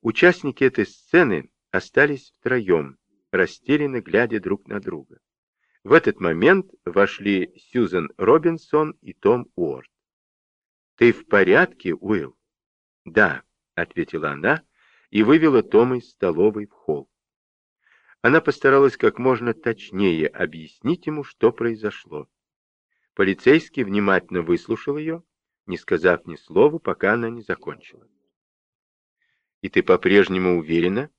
Участники этой сцены остались втроем, растерянно глядя друг на друга. В этот момент вошли Сьюзен Робинсон и Том Уорд. «Ты в порядке, Уилл?» «Да», — ответила она и вывела Тома из столовой в холл. Она постаралась как можно точнее объяснить ему, что произошло. Полицейский внимательно выслушал ее, не сказав ни слова, пока она не закончила. «И ты по-прежнему уверена,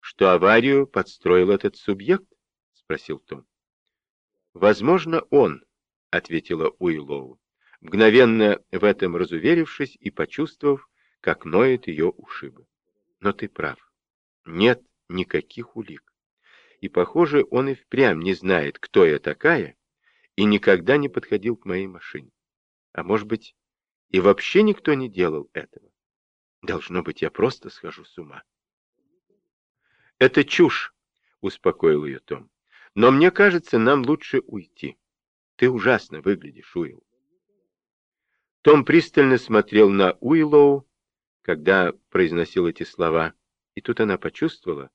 что аварию подстроил этот субъект?» — спросил Том. «Возможно, он», — ответила Уиллоу, мгновенно в этом разуверившись и почувствовав, как ноет ее ушибы. «Но ты прав. Нет никаких улик. И, похоже, он и впрямь не знает, кто я такая, и никогда не подходил к моей машине. А может быть, и вообще никто не делал этого. Должно быть, я просто схожу с ума. «Это чушь», — успокоил ее Том. «Но мне кажется, нам лучше уйти. Ты ужасно выглядишь, Уилл». Том пристально смотрел на Уиллоу, когда произносил эти слова, и тут она почувствовала,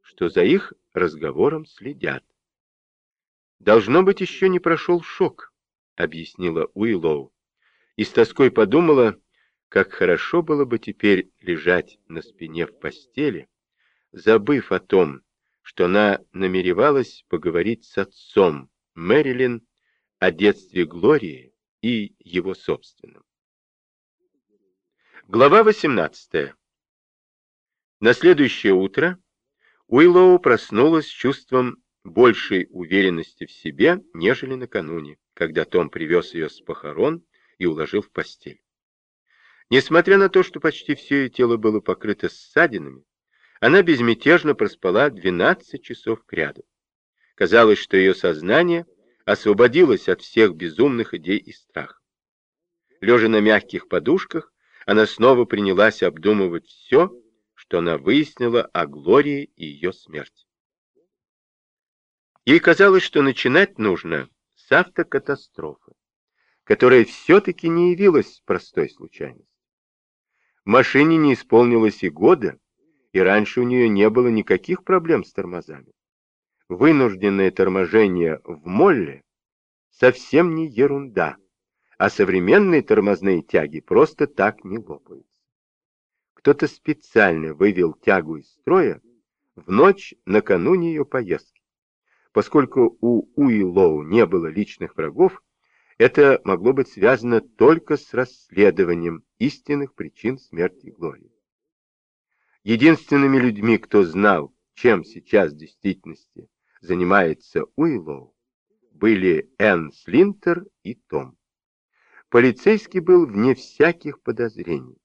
что за их разговором следят. «Должно быть, еще не прошел шок», — объяснила Уиллоу, и с тоской подумала, как хорошо было бы теперь лежать на спине в постели, забыв о том, что она намеревалась поговорить с отцом Мэрилин о детстве Глории и его собственном. Глава 18. На следующее утро Уиллоу проснулась с чувством большей уверенности в себе, нежели накануне, когда Том привез ее с похорон и уложил в постель. Несмотря на то, что почти все ее тело было покрыто ссадинами, она безмятежно проспала 12 часов кряду. Казалось, что ее сознание освободилось от всех безумных идей и страхов. Лежа на мягких подушках, она снова принялась обдумывать все, что она выяснила о Глории и ее смерти. Ей казалось, что начинать нужно с автокатастрофы, которая все-таки не явилась простой случайностью. Машине не исполнилось и года, и раньше у нее не было никаких проблем с тормозами. Вынужденное торможение в молле совсем не ерунда, а современные тормозные тяги просто так не лопаются. Кто-то специально вывел тягу из строя в ночь накануне ее поездки. Поскольку у Уиллоу не было личных врагов, это могло быть связано только с расследованием истинных причин смерти Глории. Единственными людьми, кто знал, чем сейчас в действительности занимается Уиллоу, были Энн Слинтер и Том. Полицейский был вне всяких подозрений.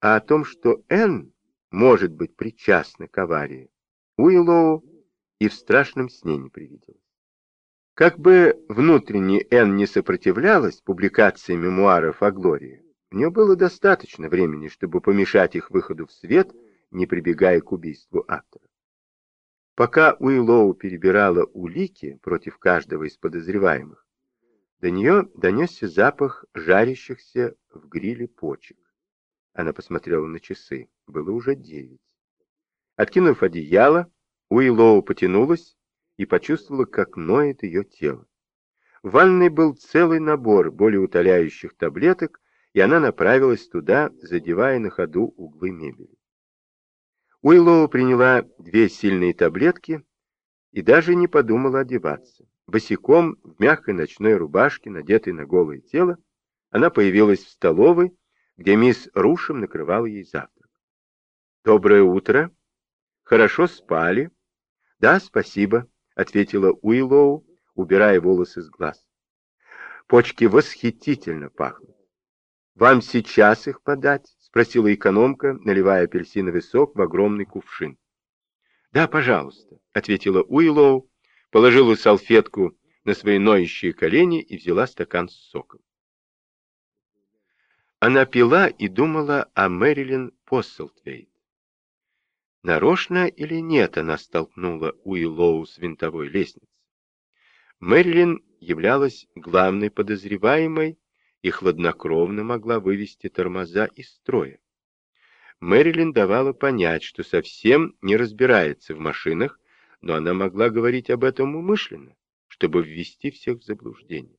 А о том, что Энн может быть причастна к аварии, Уиллоу и в страшном сне не привиделось. Как бы внутренне Энн не сопротивлялась публикации мемуаров о Глории, у нее было достаточно времени, чтобы помешать их выходу в свет, не прибегая к убийству автора. Пока Уиллоу перебирала улики против каждого из подозреваемых, до нее донесся запах жарящихся в гриле почек. Она посмотрела на часы. Было уже девять. Откинув одеяло, Уиллоу потянулась и почувствовала, как ноет ее тело. В ванной был целый набор более утоляющих таблеток, и она направилась туда, задевая на ходу углы мебели. Уиллоу приняла две сильные таблетки и даже не подумала одеваться. Босиком, в мягкой ночной рубашке, надетой на голое тело, она появилась в столовой, где мисс Рушем накрывала ей завтрак. «Доброе утро. Хорошо спали?» «Да, спасибо», — ответила Уиллоу, убирая волосы с глаз. «Почки восхитительно пахнут. «Вам сейчас их подать?» — спросила экономка, наливая апельсиновый сок в огромный кувшин. «Да, пожалуйста», — ответила Уиллоу, положила салфетку на свои ноющие колени и взяла стакан с соком. Она пила и думала о Мэрилин Посселтвейт. Нарочно или нет она столкнула Уиллоу с винтовой лестницы. Мэрилин являлась главной подозреваемой и хладнокровно могла вывести тормоза из строя. Мэрилин давала понять, что совсем не разбирается в машинах, но она могла говорить об этом умышленно, чтобы ввести всех в заблуждение.